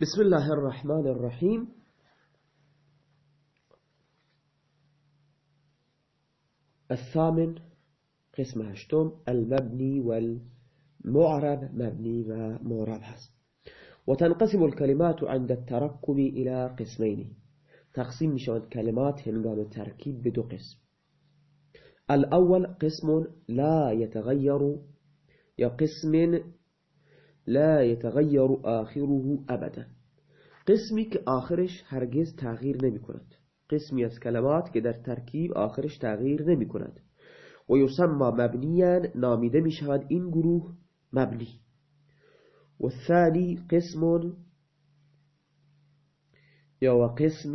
بسم الله الرحمن الرحیم الثامن قسم هشتم المبني والمعرب مبني ومعرب هست. وتنقسم الكلمات عند التركب إلى قسمين. تقسيم مشان كلمات هنگام تركيب بدو قسم. الأول قسم لا يتغير يا قسم لا يتغير آخره أبدا. قسمی که آخرش هرگز تغییر نمی کند. قسمی از کلمات که در ترکیب آخرش تغییر نمی کند. و یسمى مبنیا نامیده می شود این گروه مبنی. و ثانی قسم یا و قسم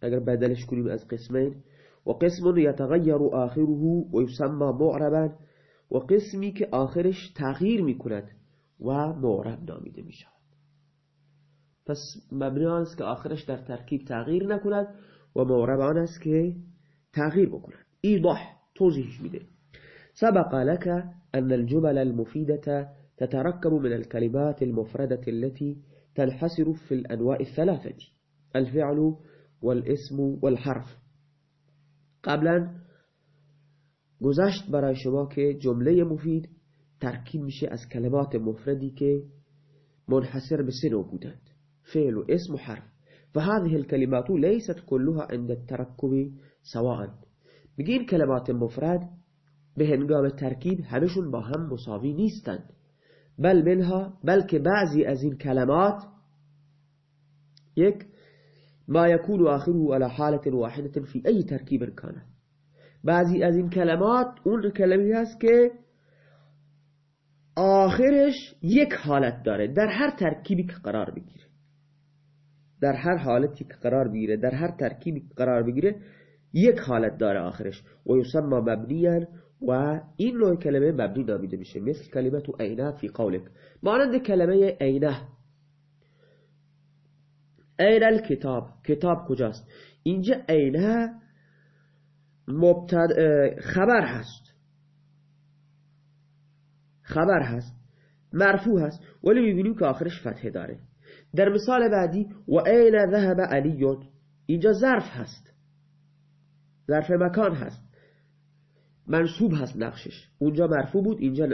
اگر بدلش کنیم از قسمین و قسم یتغیر آخره و یسمى معربا. و قسمی که آخرش تغییر می کند و معرب نامیده می شود پس مبنی است که آخرش در ترکیب تغییر نکند و معرب آن است که تغییر بکند. ایضاح توضیحش میده. سبق لك أن الجمل المفيدة تتركب من الكلمات المفردة التي تنحصر في الأنواع الثلاثة الفعل والاسم والحرف. قبلا گذشت برای شما که جمله مفید ترکیب میشه از کلمات مفردی که منحصر به سه نوع بودند. فعل و اسم و حرف. و هذه الكلمات ليست كلها عند التركب سواء بگین کلمات مفرد به هنگام ترکیب همشون با هم مساوی نیستند بل منها بلکه بعضی از این کلمات یک ما يكون آخره على حالة واحدة في أي تركيب كان بعضی از این کلمات اون کلمی هست که آخرش یک حالت داره. در هر ترکیبی که قرار بگیره. در هر حالتی که قرار بگیره در هر ترکیبی که قرار بگیره یک حالت داره آخرش. و یسمى مبنیا و این نوع کلمه مبنی نامیده میشه. مثل کلمه تو عینه فی قولک. مانند کلمه عینه. عین الکتاب. کتاب کجاست؟ اینجا عینه مبتد خبر هست. خبر هست. مرفوع هست. ولی می‌بینیم که آخرش فتحه داره. در مثال بعدی و عین ذهب علی اینجا ظرف هست. ظرف مکان هست. منصوب هست نقشش. اونجا مرفوع بود اینجا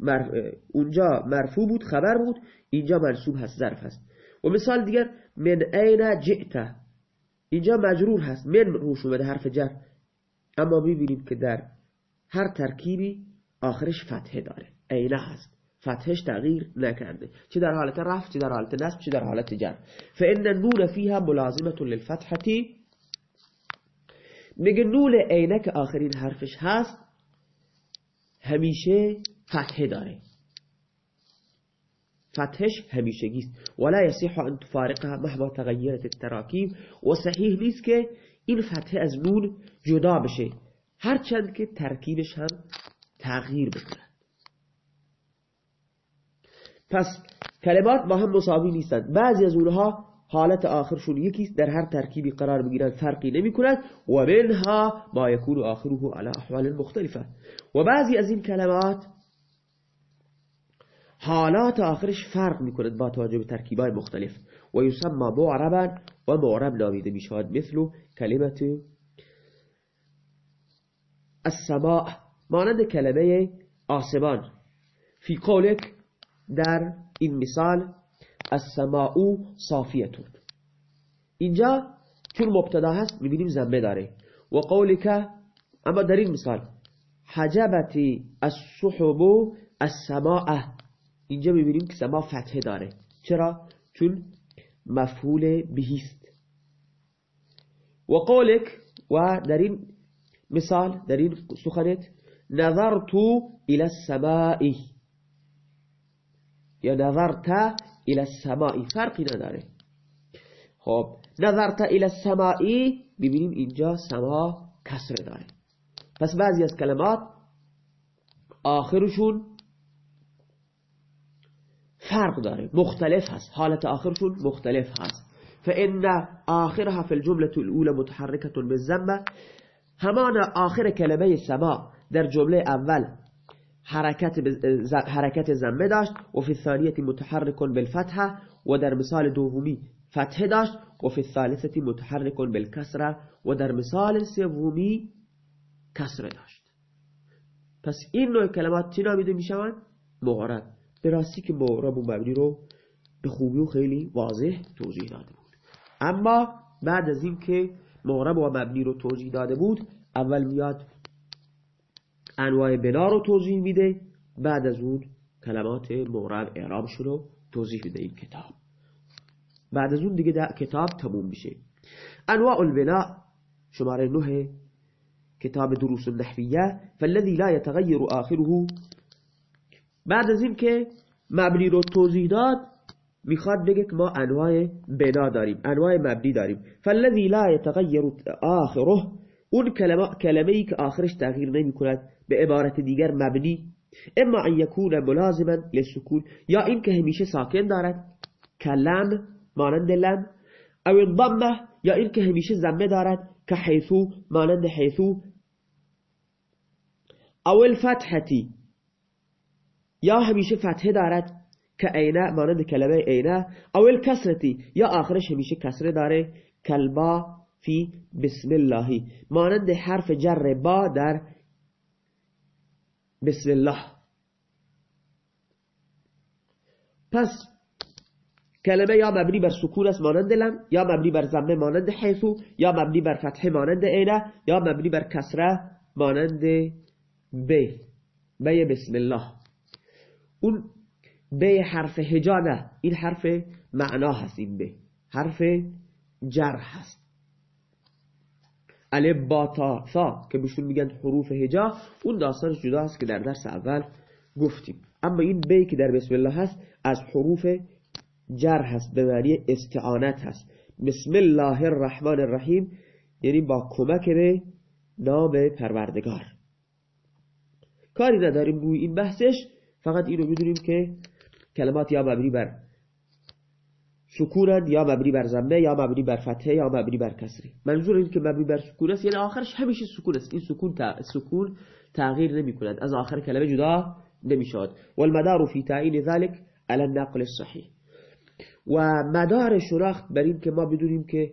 مرف... اونجا مرفوع بود خبر بود اینجا منصوب هست ظرف هست. و مثال دیگر من عین جئت. اینجا مجرور هست. من روش اومده حرف جر. اما می‌بینیم که در هر ترکیبی آخرش فتحه داره. عینه هست فتحش تغییر نکرده. چه در حالت رفع چه در حالت نصب چه در حالت جر فان النون فيها ملازمه للفتحه میگه نون عینه که آخرین حرفش هست. همیشه فتحه داره. فتحش همیشگی است. ولا يصح ان تفارقها مهما تغيرت التراكيب و صحیح نیست که این فتحه از نون جدا بشه. هرچند که ترکیبش هم تغییر بکنه پس کلمات با هم مساوی نیستند. بعضی از اونها حالت آخرشون یکیست در هر ترکیبی قرار بگیرن فرقی نمی کند و منها ما یکون آخره على احوال مختلفه. و بعضی از این کلمات حالات آخرش فرق می کند با توجه به ترکیبای مختلف. و یسمى معربا و معرب نامیده می شود مثل کلمت السماء مانند کلمه آسمان. فی قولک در این مثال السماء صافیتون اینجا چون مبتدا هست می‌بینیم زمه داره. و قولک اما در این مثال حجبتی الصحب السماء. اینجا می‌بینیم که سما فتحه داره. چرا؟ چون مفهول بهیست و قولک و در این مثال در این سخنت نظرت الى السماء یا نظرت الى السماء فرقی نداره. خب نظرت الى السماء ببینیم اینجا سما کسر داره. پس بعضی از کلمات آخرشون فرق داره. مختلف هست. حالت آخرشون مختلف هست. فإن آخرها في الجملة الأولى متحركة بالزمة همان آخر کلمه سما در جمله اول حرکت, حرکت زمه داشت و فی الثانیه متحرک بالفتحه و در مثال دومی فتحه داشت و فی الثالثه متحرک بالکسره و در مثال سومی کسره داشت. پس این نوع کلمات چی نامیده می‌شوند؟ معرب به راستی که و مبنی رو به خوبی و خیلی واضح توضیح داده بود. اما بعد از این که و مبنی رو توضیح داده بود اول میاد انواع بنا رو توضیح میده بعد از اون کلمات معرب اعراب رو توضیح میده این کتاب. بعد از اون دیگه کتاب تموم میشه. انواع البناء شماره نه کتاب دروس النحویه فالذي لا يتغير آخره بعد از این که مبنی رو توضیح داد می‌خواد بگه که ما انواع بنا داریم انواع مبنی داریم. فالذي لا يتغير آخره اون کلمه, کلمه ای که آخرش تغییر نمی کند به عبارت دیگر مبنی. اما ان یکون ملازما للسکون یا این که همیشه ساکن دارد کلم مانند لم او الضمه یا این که همیشه زمه دارد که حیثو مانند حیثو او الفتحتی یا همیشه فتحه دارد که عینه مانند کلمه عینه او الکسرتی یا آخرش همیشه کسره داره کلبا فی بسم الله مانند حرف جر با در بسم الله. پس کلمه یا مبنی بر سکون است مانند لم یا مبنی بر زمه مانند حیثو یا مبنی بر فتحه مانند عینه یا مبنی بر کسره مانند بی بی بسم الله. اون بی حرف هجا نه این حرف معنا هست این بی حرف جر هست. الف با تا ثا که بهشون میگن حروف هجا اون داستانش جدا هست که در درس اول گفتیم. اما این بی که در بسم الله هست از حروف جر هست به معنی استعانت هست. بسم الله الرحمن الرحیم یعنی با کمک به نام پروردگار. کاری نداریم روی این بحثش فقط اینو می‌دونیم که کلمات یا مبنی بر سکونند یا مبنی بر زمه یا مبنی بر فتحه یا مبنی بر کسری. منظور این که مبنی بر سکون است یعنی آخرش همیشه سکون است. این سکون سکون تغییر نمی کند از آخر کلمه جدا نمی شود والمدار فی تعیین ذلك على النقل الصحیح. و مدار شراخت بر این که ما بدونیم که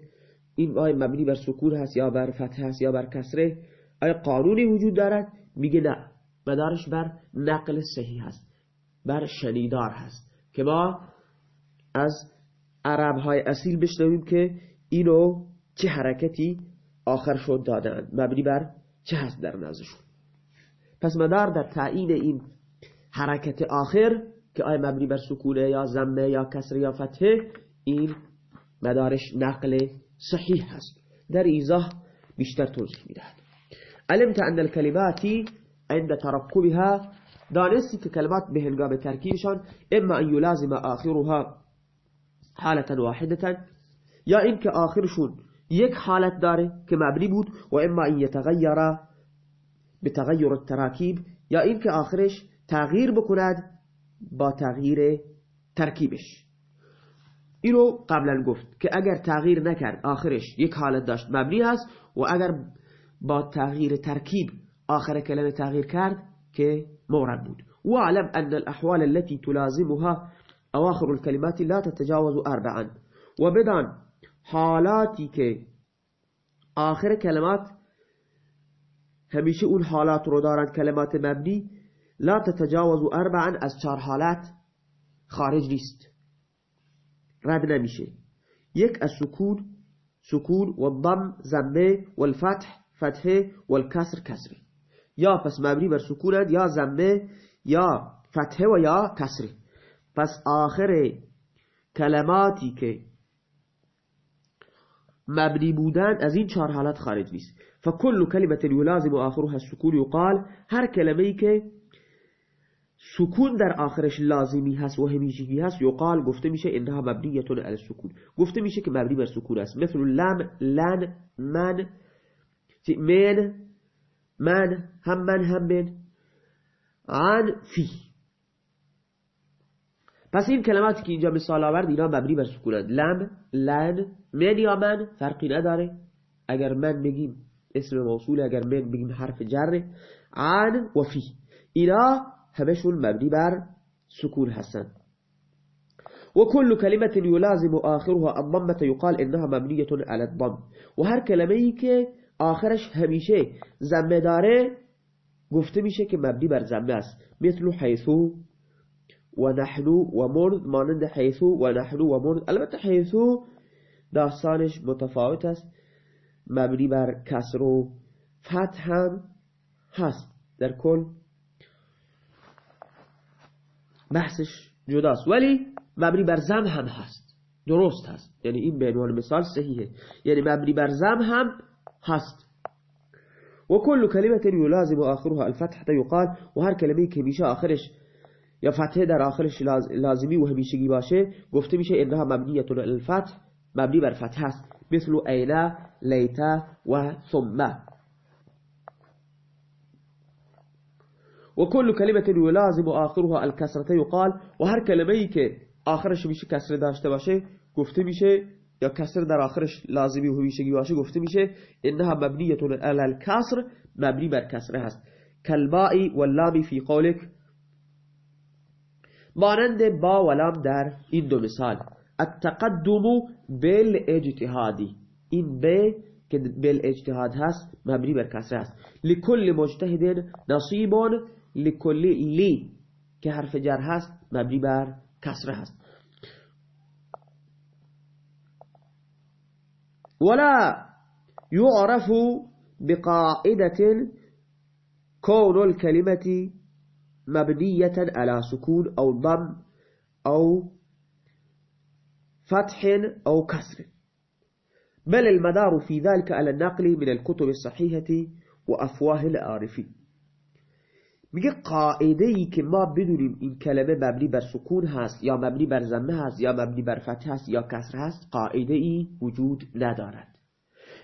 این آیا مبنی بر سکون هست یا بر فتحه هست یا بر کسره آیا قانونی وجود دارد؟ میگه نه. مدارش بر نقل صحیح هست بر شنیدار هست که ما از عرب های اصیل بشنویم که اینو چه حرکتی آخر شد دادن مبنی بر چه هست در نزدشون پس مدار در تعیین این حرکت آخر که آیا مبنی بر سکونه یا زمه یا کسر یا فتحه این مدارش نقل صحیح هست. در ایزاه بیشتر توضیح می‌دهد. علمت ان الكلماتی عند ترکبها دانستی که کلمات به هنگام ترکیبشان اما ان یلازم آخرها حالتا واحدتا یا اینکه آخرشون یک حالت داره که مبنی بود و اما ان یتغیر به تغییر التراکیب یا اینکه آخرش تغییر بکند با تغییر ترکیبش. اینو قبلا گفت که اگر تغییر نکرد آخرش یک حالت داشت مبنی هست و اگر با تغییر ترکیب آخر کلمه تغییر کرد که مورد بود. واعلم أن الأحوال التي تلازمها أواخر الكلمات لا تتجاوز أربعا. وبدان حالاتي که آخر کلمات همیشه حالات رو دارن کلمات مبنی لا تتجاوز اربعا از حالت خارج نیست. رد نمیشه. یک از سکون سکون و الضم زمه والفتح فتحه والکسر کسری یا پس مبنی بر سکونند یا زمه یا فتحه و یا کسری پس آخر کلماتی که مبنی بودن از این چهار حالت خارج نیست. فکل کلمت یلازم آخرها السکون یقال هر کلمه ای که سکون در آخرش لازمی هست و همیشگی هست یقال گفته میشه انها مبنیتون علی السکون. گفته میشه که مبنی بر سکون است. مثل لم لن من من من هم من هم من. عن فی. پس این کلماتی که اینجا مثال آورد اینا مبنی بر سکونند لم لن من یا من فرقی نداره. اگر من بگیم اسم موصول اگر من بگیم حرف جر عن و فی. اینا همشون مبنی بر سکون هستن. وكل كلمة يلازم آخرها الضمة يقال إنها مبنية على الضم. وهر كلمه که آخرش همیشه زمه داره گفته میشه که مبنی بر زمه است. مثل حیثو و نحنو و مرد مانند حیثو و نحنو و مرد. البته حیثو داستانش متفاوت است. مبنی بر کسر و فتح هم هست. در کل بحثش جداست. ولی مبنی بر زم هم هست. درست هست. یعنی این به عنوان مثال صحیحه. یعنی مبنی بر زم هم هست وكل كلمة يلازم آخرها الفتح. يقال وهر كلمة که میشه آخرش یا فتحة در آخرش لازمی و همیشگی باشه گفته میشه إنها مبنیت الفتح مبنی بر فتح مثل اینا لیتا و ثم. وكل كلمة يلازم آخرها الكسرة. يقال وهر كلمة که آخرش میشه کسر داشته باشه گفته میشه یا کسر در آخرش لازمی و همیشگی باشه گفته میشه انها مبنیت علی الکسر مبنی بر کسره هست. کلبائی و لامی فی قولک مانند با و لام در این دو مثال. التقدم بالاجتهادی این ب که بالاجتهاد هست مبنی بر کسره هست. لکل مجتهد نصیب لکل لی که حرف جر هست مبنی بر کسره هست. ولا يعرف بقاعدة كون الكلمة مبنية على سكون أو ضم أو فتح أو كسر. بل المدار في ذلك على النقل من الكتب الصحيحة وأفواه العارفين. میگه قاعده ای که ما بدونیم این کلمه مبنی بر سکون هست یا مبنی بر زمه هست یا مبنی بر فتح هست یا کسر هست قاعده ای وجود ندارد.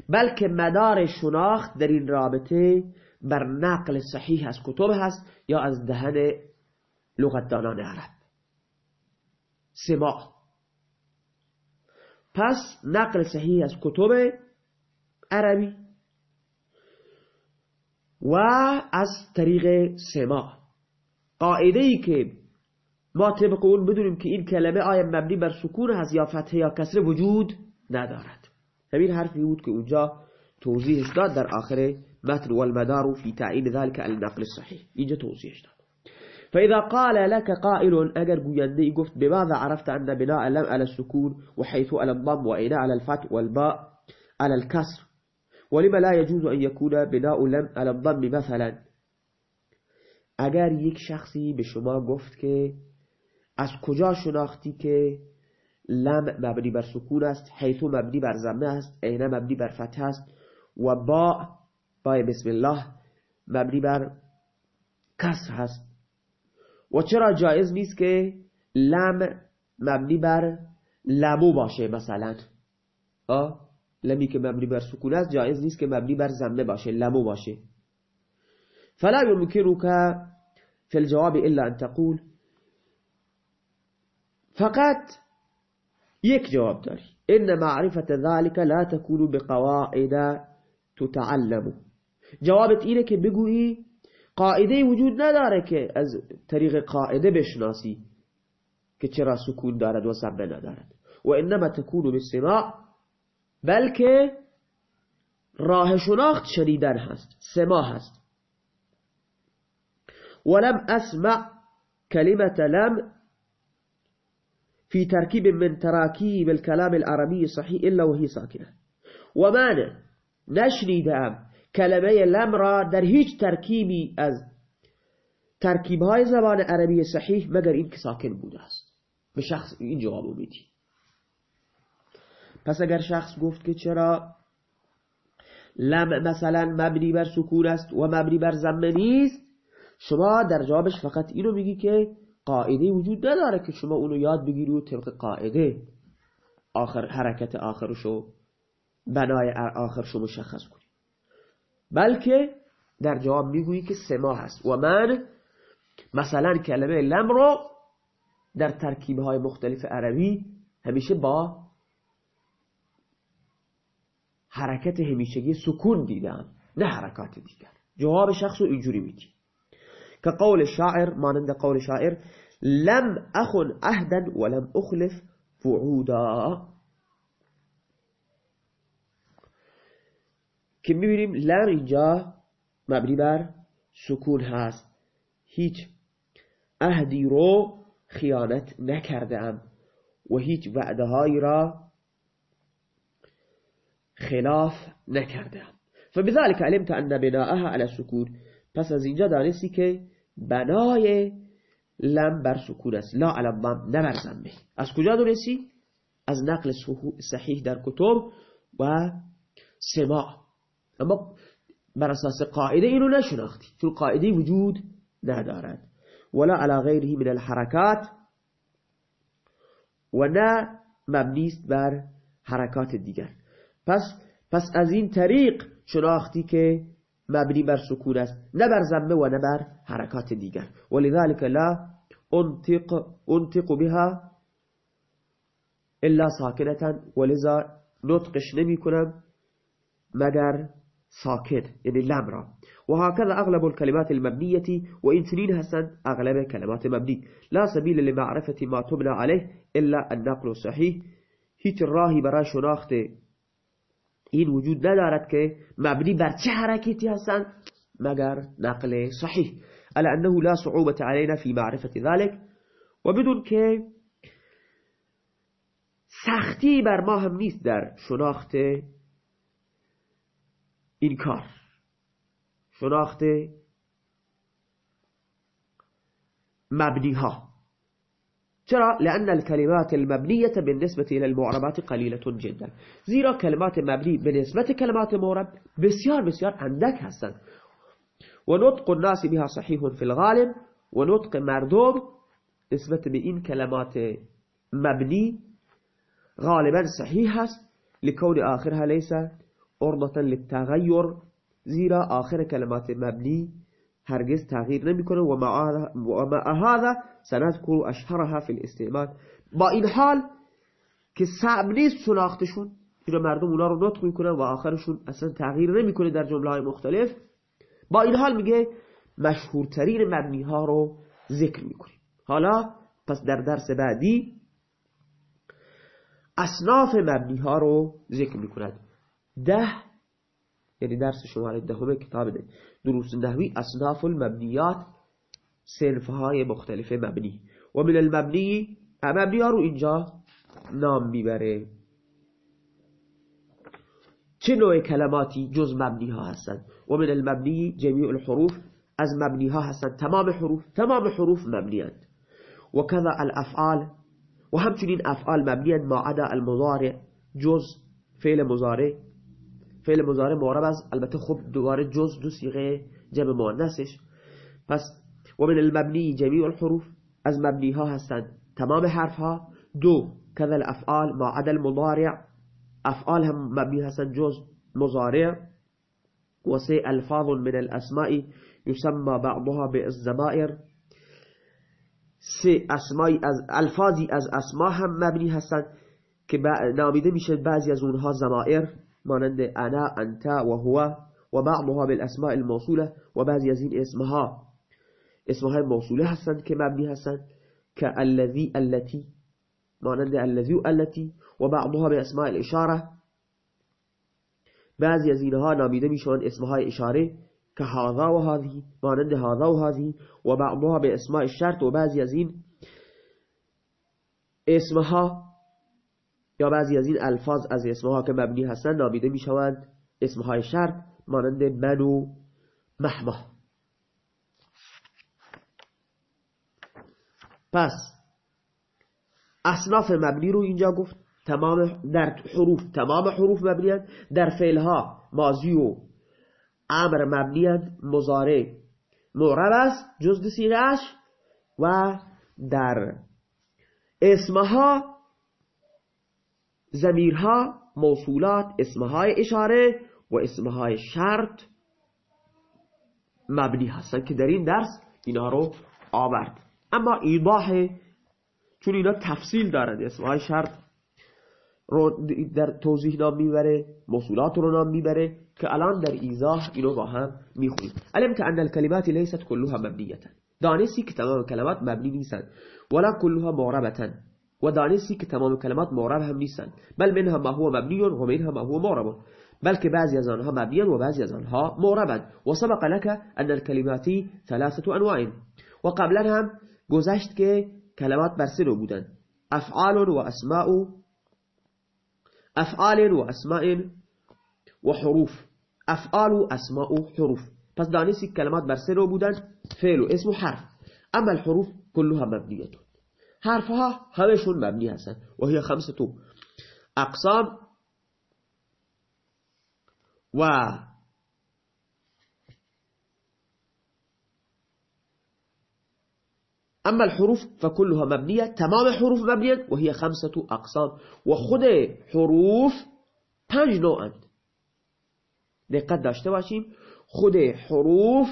بلکه مدار شناخت در این رابطه بر نقل صحیح از کتب هست یا از دهن لغتدانان عرب. سما پس نقل صحیح از کتب عربی. و از طریق سما. قاعدة ای که ما طبق اون بدونیم که این کلمه آیا مبنی بر سکون هست یا فتحه یا کسره وجود ندارد. همین حرفی بود که اونجا توضیحش داد در آخر متن والمدار في تعیین ذلك النقل الصحيح اینجا توضیحش داد. فإذا قال لك قائل أجر جويندي قفت بماذا عرفت أن بناء لم على السكون وحيث على الضم وإناء على الفتح والباء على الكسر ولما لا يجوز أن يكون بناء لم على الضم مثلا؟ اگر یک شخصی به شما گفت که از کجا شناختی که لم مبنی بر سکون است حیث مبنی بر زمه است عین مبنی بر فتح است و با با بسم الله مبنی بر کسر هست. و چرا جایز نیست که لم مبنی بر لمو باشه مثلا؟ لمی که مبنی بر سکون است جایز نیست که مبنی بر زمه باشه لمو باشه. فلا يمكنك في الجواب إلا أن تقول. فقط یک جواب داری. إن معرفة ذلك لا تكون بقواعد تتعلم. جوابت اینه که بگویی قاعدة وجود نداره که از طریق قاعدة بشناسی که چرا سکون دارد و زمه ندارد. و انما تكون بالسماع بلکه راه شناخت شنیدن هست سما هست. ولم اسمع كلمة لم في تركيب من تراكيب الكلام العربي الصحيح إلا وهي ساكنة ومانع نشنیدم کلمه لم را در هیچ ترکیبی از ترکیبهای زبان عربی صحیح مگر این که ساکن بوده است. به شخص این جواب پس اگر شخص گفت که چرا لم مثلا مبنی بر سکون است و مبنی بر زمه نیست شما در جوابش فقط اینو میگی که قاعده وجود نداره که شما اونو یاد بگیری و طبق قاعده آخر حرکت آخرشو بنای آخرشو مشخص کنی. بلکه در جواب می‌گویی که سما هست و من مثلا کلمه لم رو در ترکیبه های مختلف عربی همیشه با حرکت همیشگی سکون دیدم نه حرکات دیگر. جواب شخص رو اینجوری میدی که قول شاعر مانند قول شاعر لم اخن عهدا ولم اخلف وعودا. که می‌بینیم لم اینجا مبنی بر سکون هست. هیچ عهدی رو خیانت نکرده ام و هیچ وعده هایی را خلاف نکرده ام فبذلك علمت ان بناءها على السکون پس از اینجا دانستی که بنای لم بر سکون است. لا علی الضم نه بر زمه از کجا دونستی؟ از نقل صحیح در کتب و سماع. اما بر اساس قاعده اینو نشناختی. چون قاعده وجود ندارد. ولا على غیره من الحرکات. و نه مبنیست بر حرکات دیگر. پس پس از این طریق شناختی که مبنی بر سکون است نه بر زمه و نه بر حرکات دیگر. ولذلك لا انطق, انطق بها الا ساکنتا ولذا نطقش نمی کنم مگر ساكن يعني اللام را. وهكذا أغلب الكلمات المبنية وإن سنين هسن أغلب كلمات مبني لا سبيل لمعرفة ما تبنى عليه إلا النقل الصحيح هيت الراهي برای شناخت این وجود ندارد که مبنی بر چه حرکتی هستند مگر نقل صحیح. الا انه لا صعوبة علينا في معرفة ذلك وبدون که سختی بر ما هم نیست در شناخت این کار. شناخت مبنی ها چرا؟ لأن الكلمات المبنية بالنسبة إلى المعربات قليلة جدا زیرا کلمات مبنی به نسبت کلمات معرب بسیار بسیار اندک هستند و نطق الناس بها صحیح في الغالب و نطق مردم نسبت به این کلمات مبنی غالبا صحیح هست لكون آخرها ليس عرضة للتغير زیرا آخر کلمات مبنی هرگز تغییر نمی‌کنه. و مع هذا سنذكر اشهرها في الاستعمال. با این حال که صعب نیست شناختشون اینا مردم اونا رو نطق می‌کنن و آخرشون اصلا تغییر نمی‌کنه در جمله های مختلف. با این حال میگه مشهورترین مبنی ها رو ذکر می‌کنیم. حالا پس در درس بعدی اصناف مبنی ها رو ذکر می‌کند ده یعنی درس شماره دهم کتاب ده دروس نحوی اصناف المبنیات صنف های مختلف مبنی. و من المبنی مبنی ها رو اینجا نام می‌بره. چه نوع کلماتی جز مبنی ها هستند و من المبنی جمیع الحروف از مبنی ها هستند تمام حروف تمام حروف مبنی و کذا الافعال و همچنین افعال مبنی ما عدا المضارع جز فعل مضارع. فعل مضارع معرب است. البته خب دوباره جز دو صيغه جمع مؤنثش پس و من المبنی جمیع الحروف از مبنی ها هستند تمام حرف ها دو كذا الافعال ما عدا المضارع. افعال هم مبنی هستند جز مضارع. و سه الفاظ من الاسماء يسمى بعضها بالزمائر سه اسماء از الفاظی از اسما هم مبنی هستند که نامیده میشه بعضی از اونها زمائر مانند أنا أنت و هو و بعضها بالأسماء الموصولة و بعضی از این اسمها. اسمها موصوله هستند که مبنی هستند که التي. مانند الذی و التي و بعضها به الإشارة. بعضی از اینها نامیده میشوند اسمهای إشارة که هذا و هذه مانند هذا و هذه و بعضها به اسماء الشرط و بعضی از این اسمها. بعضی از این الفاظ از اسمها که مبنی هستند نامیده می‌شوند. اسمهای شرط مانند من و محمه پس اصناف مبنی رو اینجا گفت. تمام در حروف تمام حروف مبنی در فعلها ماضی و امر مبنی مضارع معرب است جزء سیغش و در اسمها زمیرها موصولات اسمهای اشاره و اسمهای شرط مبنی هستن که در این درس اینا رو آورد. اما ایضاح چون اینا تفصیل دارد اسمهای شرط رو در توضیح نام می‌بره موصولات رو نام می‌بره که الان در ایزاح اینو با هم می‌خونیم. علم که ان الکلمات لیست کلها مبنیتا. دانستی که تمام کلمات مبنی نیستن. ولا کلها معربتا. و دانستی که تمام کلمات معرب هم نیستن بل منها ما هو مبنی و منها ما هو معرب بلکه بعضی از آنها مبنی و بعضی از آنها معربن و سبق لك ان الكلمات ثلاثه انواع و قبلا هم گذشت که کلمات بر سه بودن افعال و اسماء افعال و اسماء و حروف. افعال و اسماء و حروف. پس دانستی کلمات بر سه بودن فعل و اسم و حرف. اما الحروف كلها مبنیه حرفها همشون مبنی هستن. و هي خمسه اقسام و أما الحروف فكلها مبنية. تمام حروف مبنية. وهي خمسة أقسام. وخد حروف پنج نوعا دقت داشته باشیم خود حروف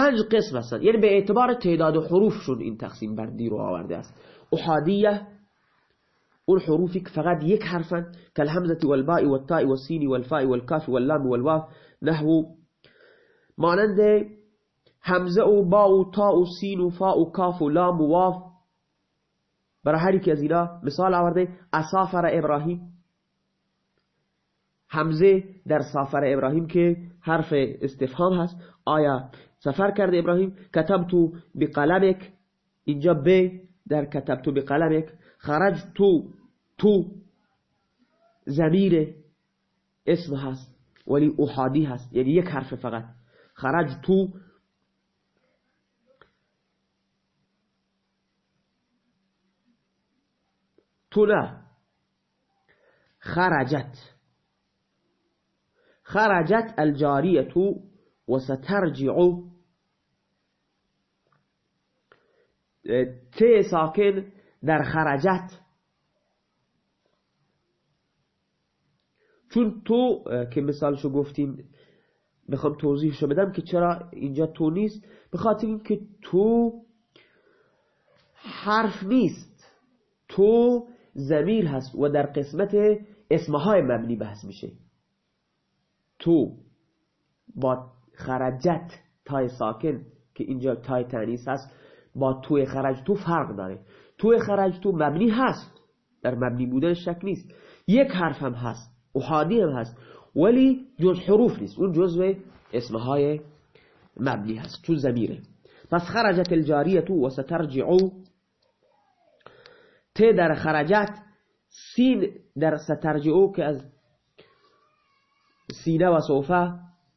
پنج قسم هستن یعنی به اعتبار تعداد حروفشون این تقسیم بندی رو آورده است. احادیه اون حروفی که فقط یک حرفن كالهمزة والباء والتاء والسين والفاء والكاف واللام والواو نحو مانند همزه و با و تا و سین و فا و کاف و لام و واف برای هر یک از اینا مثال آورده اسافر ابراهیم. همزه در سافر ابراهیم که حرف استفهام هست. آیا سفر کرده ابراهیم کتبتو بقلمک. اینجا ب در کتبتو بقلمک. خرج تو تو زمیر اسم هست ولی احادی هست. یعنی یک حرف فقط. خرج تو طلا خرجت. خرجت الجارية وسترجع ت ساکن در خرجت. چون تو که مثالشو گفتیم بخوام توضیحشو بدم که چرا اینجا تو نیست به خاطر اینکه تو حرف نیست. تو زمیر هست و در قسمت اسمهای مبنی بحث میشه. تو با خرجت تای ساکن که اینجا تای تنیس هست با توی خرج تو فرق داره. توی خرج تو مبنی هست. در مبنی بودن شک نیست. یک حرف هم هست. احادی هم هست. ولی جز حروف نیست. اون جزء اسمهای مبنی هست. تو زمیره پس خرجت الجاریه و سترجعو ت در خرجت سین در سترجعو که از سینه و صوفه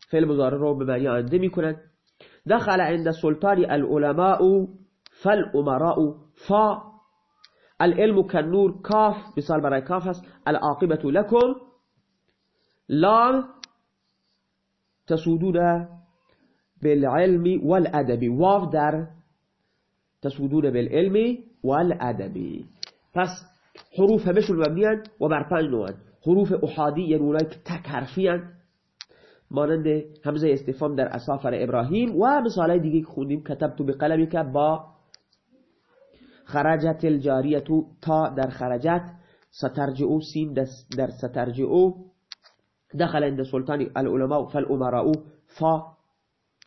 فعل مضارع رو به معنی آینده می‌کنند دخل عند سلطان العلماء فالامراء فا العلم كالنور کاف مثال برای کاف هست. العاقبة لكم لام تسودون بالعلم والادب واو در تسودون بالعلم والادب پس حروف همشون مبنیان و بر پنج نوعن حروف احادی یعنی اونایی که تک حرفی مانند همزه استفام در اسافر ابراهیم و مثالای دیگه که خوندیم کتبتو به قلمی که با خرجت الجاریتو تا در خرجت سترجعو سین در سترجعو دخل عند سلطان العلماء فالامراء فا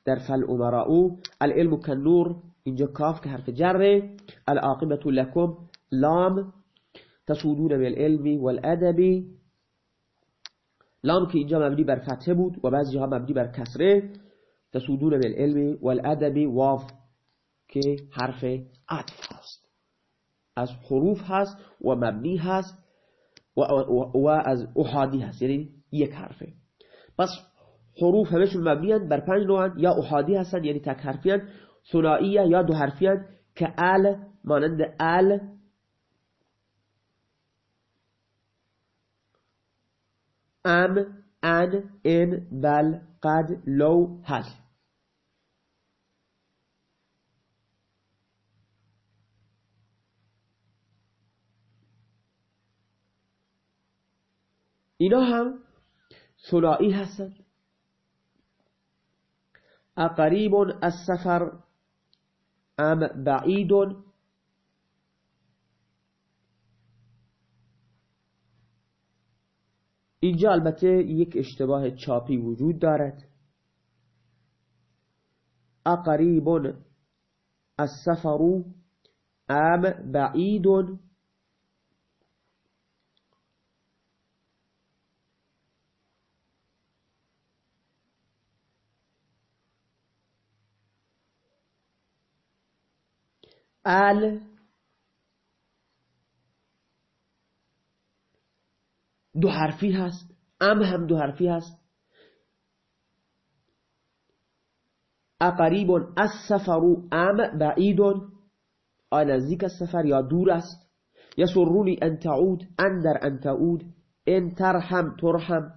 در فالامراء العلم كالنور اینجا کاف که حرف جره العاقبة لكم لام تسودون بالعلم والادب. لام که اینجا مبنی بر فتحه بود و بعضی ها مبنی بر کسره. تسودون بالعلم والادب. واف که حرف عطف هست از حروف هست و مبنی هست و, و, و از احادی هست. یعنی یک حرفه. پس حروف همشون مبنی بر پنج نوعن یا احادی هستن یعنی تک حرفی ثنائیه یا دو حرفی که ال مانند ال ام ان ان بل قد لو هست. اینا هم ثنایی هستند. اقریب از سفر ام بعید اینجا البته یک اشتباه چاپی وجود دارد. اقریب از سفر ام بعید ال. دو حرفی هست. ام هم دو حرفی هست. اقریب از سفر ام بعید. نزدیک السفر یا دور است. یسرونی ان تعود اندر ان تعود. ان ترحم ترحم.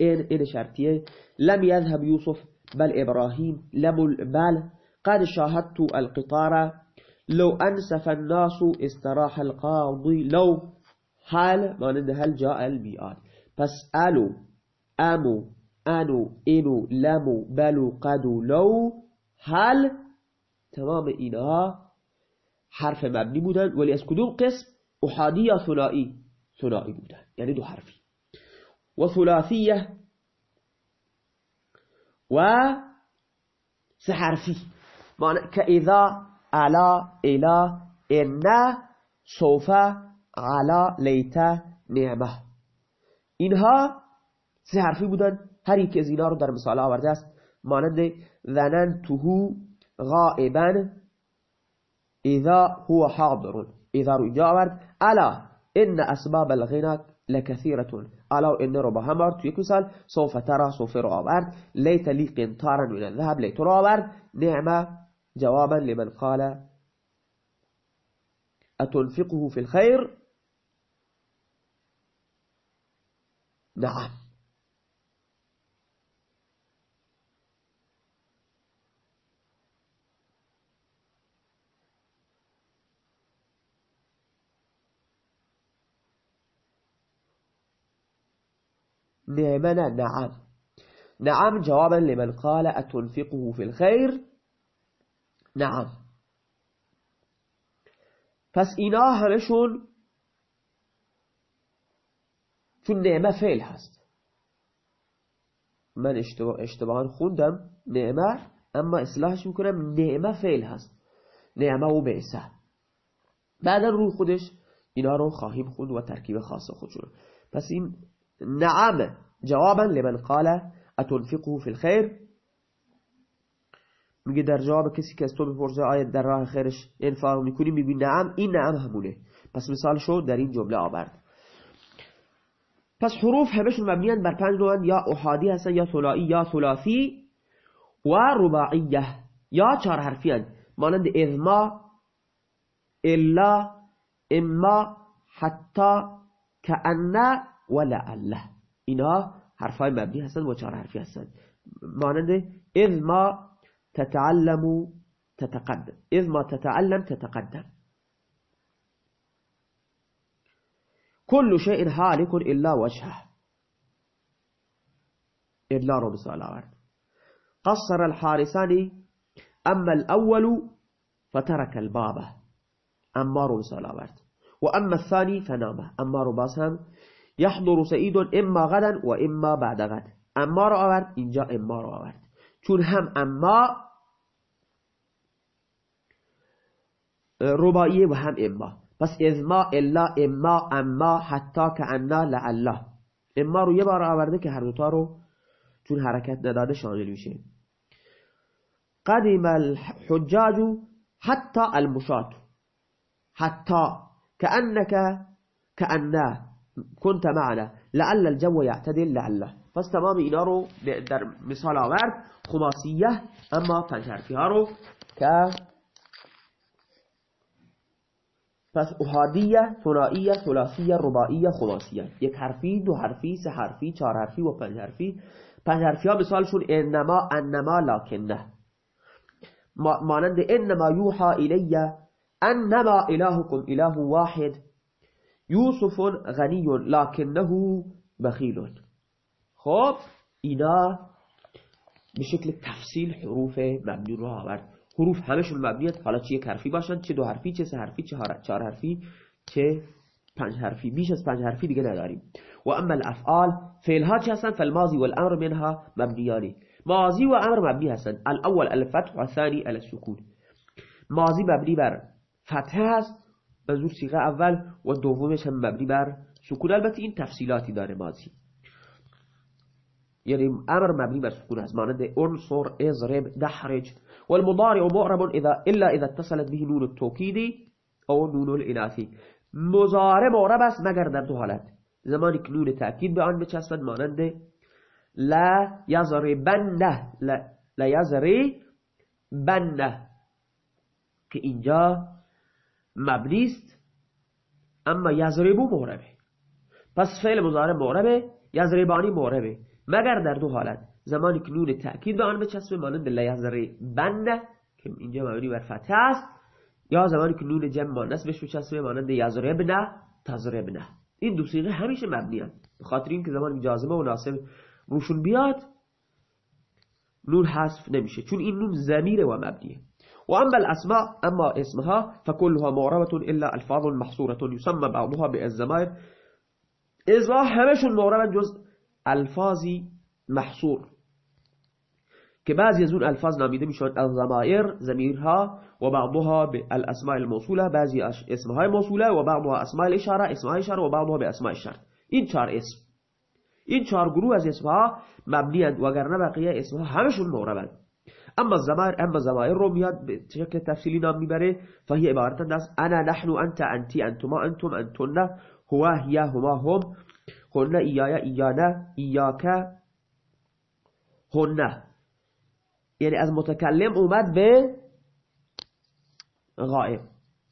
ان ان شرطیه. لم يذهب يوسف بل ابراهيم لم بل قد شاهدت القطار. لو أنسف الناس استراح القاضي لو هل مانند هل جاء البيان. پس ألو أمو أنو اینو لمو بلو قدو لو هل تمام اینها حرف مبنی بودن. ولی از کدوم قسم؟ احادی یا ثنائی ثنائی بودن. یعنی دو حرفی. و ثلاثیه و سه حرفی. اذا علا الا ان سوف علا لیتا نعمه اینها سه حرفی بودن. هر یک از اینا رو در مثال آورده است. مانند ظننته غائبا اذا هو حاضر. اذا رو اینجا آورد. الا ان اسباب الغنى لكثيرة. الا ان رو با هم آورد. توی مثال سوف ترى سوف رو آورد. لیت لی قنطارا من الذهب. لیت رو آورد. نعمه جوابا لمن قال أتنفقه في الخير؟ نعم. نعمنا نعم. نعم جوابا لمن قال أتنفقه في الخير؟ نعم. پس اینا همشون چون نعمه فعل هست. من اشتباه اشتباها خوندم. نعمه اما اصلاحش می‌کنم نعمه فعل هست. نعمه و بعثه. بعدا روی خودش اینا رو خواهیم خوند و ترکیب خاص خودشون. پس این نعم جوابا لمن قال اتنفقه في الخير میگه در جواب کسی که از تو بپرسه آیا در راه خیرش انفاق می‌کنی؟ میبین نعم این نعم همونه. پس مثال شو در این جمله آورد. پس حروف همشون مبنیان بر پنج نوعن یا احادی هستن یا ثلائی یا ثلاثی و رباعیه. یا چهار هن. مانند اذما الا اما حتی کأنه و لعله. اینا حرفای مبنی هستن و چهار حرفی هستن مانند اذ ما تتعلم تتقدم. إذ ما تتعلم تتقدم. كل شيء هالك إلا وجهه. إلا رو مثال آورد قصر الحارسان أما الأول فترك الباب. أما رو مثال آورد وأما الثاني فنامه أما هم يحضر سعید إما غدا و اما بعد غد. أما رو آورد اینجا إما رو چون هم اما رباییه و هم اما. پس ازما الا اما اما حتی که انا لعلا اما رو یه بار آورده که هر دوتا رو چون حرکت نداده شامل میشه. قدم الحجاج حتی المشات. حتی كأنك كأنه كنت معنا. لعل الجو يعتدل لعله. پس تمام اینا رو در مثال آورد. خماسیه اما پنج حرفی ها رو که پس احادیه ثنائیه ثلاثیه رباعیه خماسیه یک حرفی دو حرفی سه حرفی چهار حرفی و پنج حرفی. پنج حرفی ها مثالشون انما انما لکنه. مانند انما یوحا الیه انما الهکم اله واحد. یوسف غنی لکنه بخیل. خب اینا به شکل تفصیل حروف مبنی رو آورد. حروف همشون مبنیت حالا چه یک حرفی باشن؟ چه دو حرفی چه سه حرفی چه چهار حرفی چه پنج حرفی. بیش از پنج حرفی دیگه نداریم. و اما الافعال فعل ها چه هستن؟ فالماضی والامر منها مبنیانی. ماضی و امر مبنی هستن. الاول الفتح و ثانی السکون. ماضی مبنی بر فتح هست. منظور سیغه اول و دومش هم مبنی بر سکون. البته این تفصیلاتی داره ماضی. یعنی امر مبنی بر سکون هست مانند انصر اضرب دحرج والمضارع معرب اذا الا اذا اتصلت به نون التوكيد او نون الاناثی مضارع معرب است مگر در دو حالت. زمانی که نون تاکید به آن بچسبد مانند لا یضربنه لا یضربنه. که اینجا مبنی است اما یضربو معربه. پس فعل مضارع معربه یضربانی معربه. مگر در دو حالت. زمانی که نون تأکید به آن بچسبه مانند لیضربن که اینجا مبنی بر فتح است یا زمانی که نون جمع مؤنث بهش بچسبه مانند یضربن تضربن این دو صیغه همیشه مبنی هست. به خاطر اینکه زمانی جازمه و ناسب روشون بیاد نون حذف نمیشه. چون این نون ضمیر و مبنیه. و اما الاسماء اما اسمها فكلها معربة الا الفاظ محصورة يسمى بعضها بالزمائر اذا همشون معربن جز الفاظی محصور. که بعضی از اون الفاظ نامیده میشن الضمائر زمیرها و بعضها به الاسماء الموصوله بعضی اسمهای موصوله و بعضها اسماء الاشاره اسمهای اشاره و بعضها به اسماء الشرط این چهار اسم. این چهار گروه از اسمها مبنی اند وگرنه بقیه اسمها همشون معربند اما زمایر اما زمایر رو میاد به شکل تفصیلی نام میبره فهی عبارت از انا نحن انت انتی انتما أنتم انتن هو هی هما هم. هن ایایا ایانا ایاکا هن یعنی از متکلم اومد به غائب.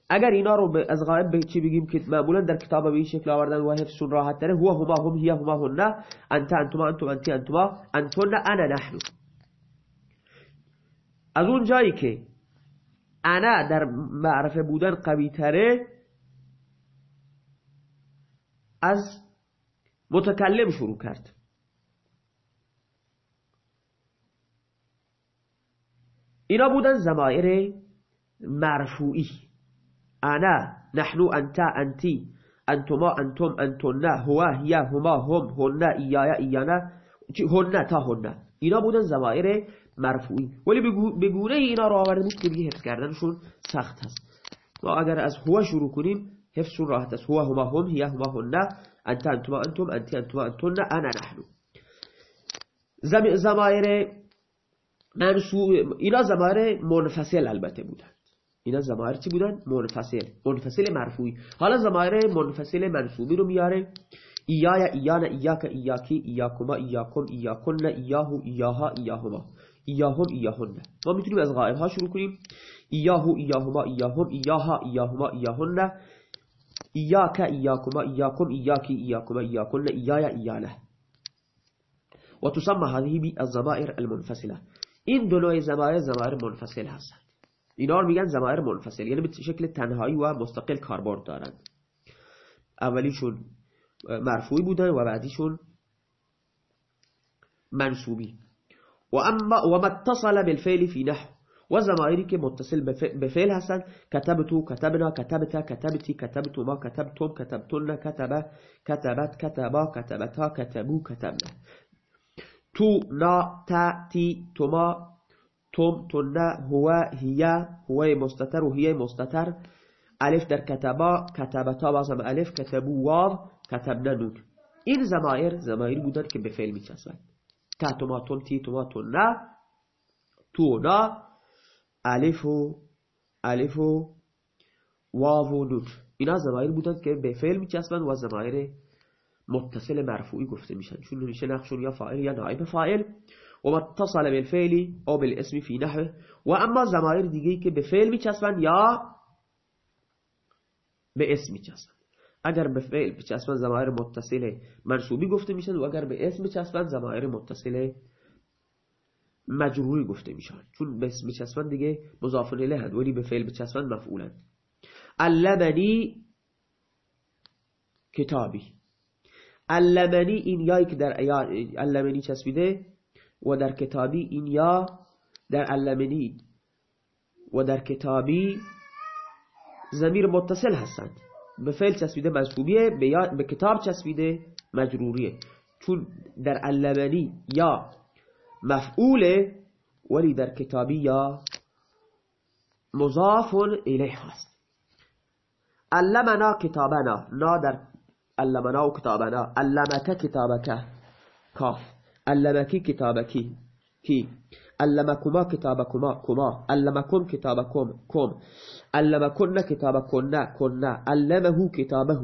اگر اینا رو از غائب به چی بگیم که معمولا در کتاب به این شکل آوردن و حفظشون راحت تره؟ هو هما هم هی هما هن انت انتما انتم انتی انتما انتن انا نحن. از اون جایی که انا در معرفه بودن قوی تره از متکلم شروع کرد. اینا بودن زمایر مرفوعی. انا نحنو انت انتی. انتما انتم انتن هو هی هما هم هن ایایا ایانا. هن تا هن اینا بودن زمایر مرفوعی. ولی به گونه اینا رو آورده نیست که حفظ کردنشون سخت هست. ما اگر از هو شروع کنیم حفظشون راحت است. هو هما هم هی هما هن انت انتما انتم انتی انتما انتن انا نحنو زمایر منصوب اینا زمایر منفصل البته بودن. اینا زمایر چی بودن؟ منفصل. منفصل مرفوعی. حالا زمایر منفصل منصوبی رو میاره. ایایا ایانا ایاک ایاکی ایاکما ایاکم ایاکن ایاهو ایاها ایاهما ایاهم ایاهن ما می‌تونیم از غائب ها شروع کنیم. ایاهو ایاهما ایاهم ایاها ایاهما ایاهن ایاک ایاکما ایاکم ایاکی ایاکما ایاکن ایایا ایانه و تسمى هذه الضمائر المنفصلة. این دو نوع زمایر زمایر منفصل هستند اینا رو میگن زمایر منفصل یعنی به شکل تنهایی و مستقل کاربرد دارند بودن و بعدیشون منصوبی. و اما و بالفعل فی نحو. و زمایری که متصل به فعل هستند. کتبتو کتبنا کتبتا کتبتی کتبتما کتبتم کتبتن کتبه کتبت کتبا کتبتا کتبو کتبنا تو نا تا تی توما توم تنه هو هیا هو مستتر و هی مستتر. الف در کتبا کتبتا بازم الف کتبو واو کتبنا نون. این زمایر زمایر بودن که به فعل میچسبن. تا توما تون تی توما تنه تو نا الف و الف و واو و نون. اینا زمایر بودن که به فعل میچسبن و زمایر متصل مرفوعی گفته میشن. چون میشه نقشون یا فاعل یا نائب فاعل. و متصل بالفعل او بالاسم فی نحوه. و اما زمایر دیگه که به فعل میچسبن یا به اسم میچسبن. اگر به فعل بچسبن زمایر متصل منصوبی گفته میشن و اگر به اسم بچسبن زمایر متصل مجروری گفته میشن. چون به اسم بچسبن دیگه مضاف الیه هست ولی به فعل بچسبن مفعولن. علمنی کتابی. علمنی این یایی که در علمنی چسبیده و در کتابی این یا در علمنی و در کتابی زمیر متصل هستند. به فعل چسبیده منصوبیه به, به کتاب چسبیده مجروریه چون در علمنی یا مفعوله ولی در کتابی یا مضاف الیه هست علمنا کتابنا نا در علمنا و کتابنا. علمک کتابک کاف. علمکی کتابکی کی. علمکما کتابکما کما. علمکم کتابکم کم. علمکن کتابکن کن. علمه کتابه.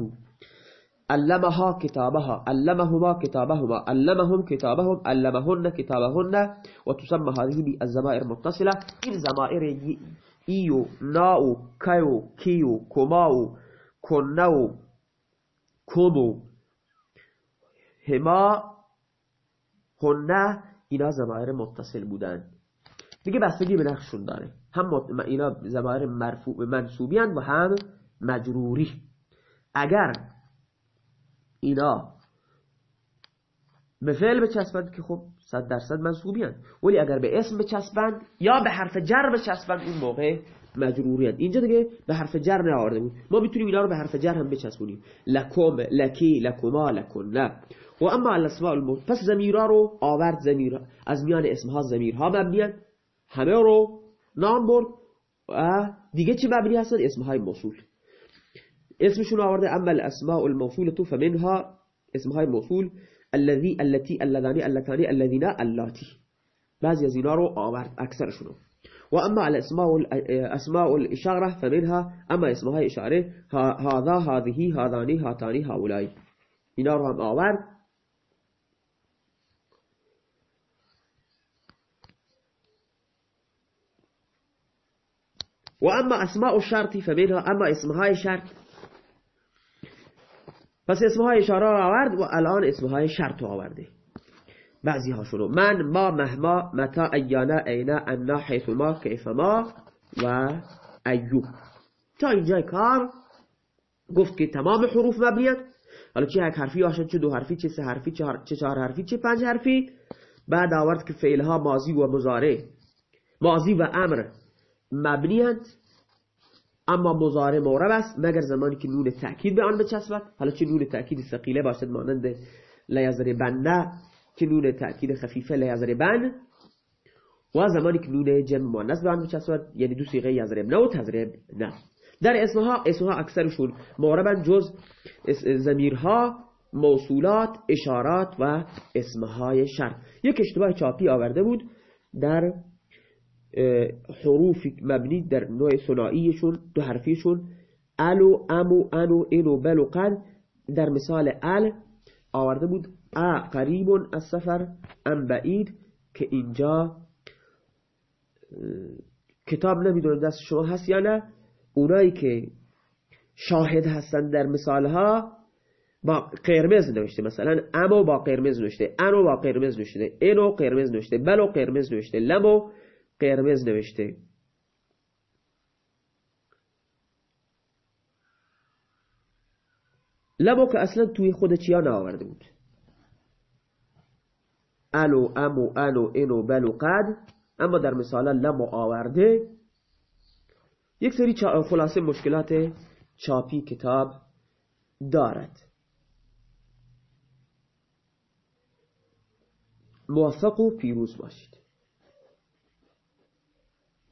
علمها كتابها علمهما كتابهما علمهم كتابهم علمهن كتابهن وتسمى هذه الزمائر متصلة إن زمائر إيو ناو كيو كيو كماو كنو كمو. هما هن اینا زمائر متصل بودن. دیگه بستگی به نقششون داره. هم اینا زمائر مرفوع منصوبی و هم مجروری. اگر اینا. به فعل بچسبند که خب صد درصد منصوبی هن. ولی اگر به اسم بچسبند یا به حرف جر بچسبند اون موقع مجروری هن. اینجا دیگه به حرف جر نآورده بود. ما می‌تونیم اینا رو به حرف جر هم بچسبونیم. لکم لکی لکما لکنه. و اما الاسماء الموت. پس زمیرها رو آورد زمیر از میان اسمها زمیرها مبنی همه رو نام برد. و دیگه چی مبنی هستن؟ اسمهای موصول. اسمشون آورده أما الأسماء الموصولة فمنها اسمهای موصول الذي التي اللذانی اللتانی الذين اللاتي. بعضی از اینا رو آورد اکثرشون و اما الاسماء أسماء الإشارة فمنها أما اسمهای إشارة هذا هذه هذانی هاتانی هؤلاء. اینا رو هم آورد و اما أسماء الشرط فمنها أما اسمهای شرط پس اسمهای اشاره را آورد و الان اسمهای شرط آورده. بعضی هاشونو من ما مهما متا ایانا اینا انا حیث ما کیف ما و ایو تا اینجای کار گفت که تمام حروف مبنیت حالا چه یک حرفی باشد چه دو حرفی چه سه حرفی چه چهار حرفی چه پنج حرفی. بعد آورد که فعلها ماضی و مزاره ماضی و امر مبنی اما مزاره مورب است مگر زمانی که نون تأکید به آن بچسبد؟ حالا چه نون تأکید ثقیله باشد مانند بنده که نون تأکید خفیفه بن؟ و زمانی که نون جمع مؤنث به آن بچسبد یعنی دو صیغه یضرب نه و تضرب نه در اسمها اسمها اکثرشون موربن جز زمیرها موصولات اشارات و اسمهای شرط. یک اشتباه چاپی آورده بود در حروف مبنی در نوع ثنائیشون دو حرفیشون الو امو انو اینو بلو قد در مثال ال آورده بود ا قریب از سفر ام بعید. که اینجا کتاب نمی‌دونم دست شما هست یا نه. اونایی که شاهد هستن در مثالها با قرمز نوشته مثلا امو با قرمز نوشته انو با قرمز نوشته اینو قرمز نوشته بلو قرمز نوشته لمو قرمز نوشته. لبو که اصلا توی خود چیا نآورده بود. الو امو انو اینو بلو قد. اما در مثالا لمو آورده. یک سری خلاصه مشکلات چاپی کتاب دارد. موفق و پیروز باشید.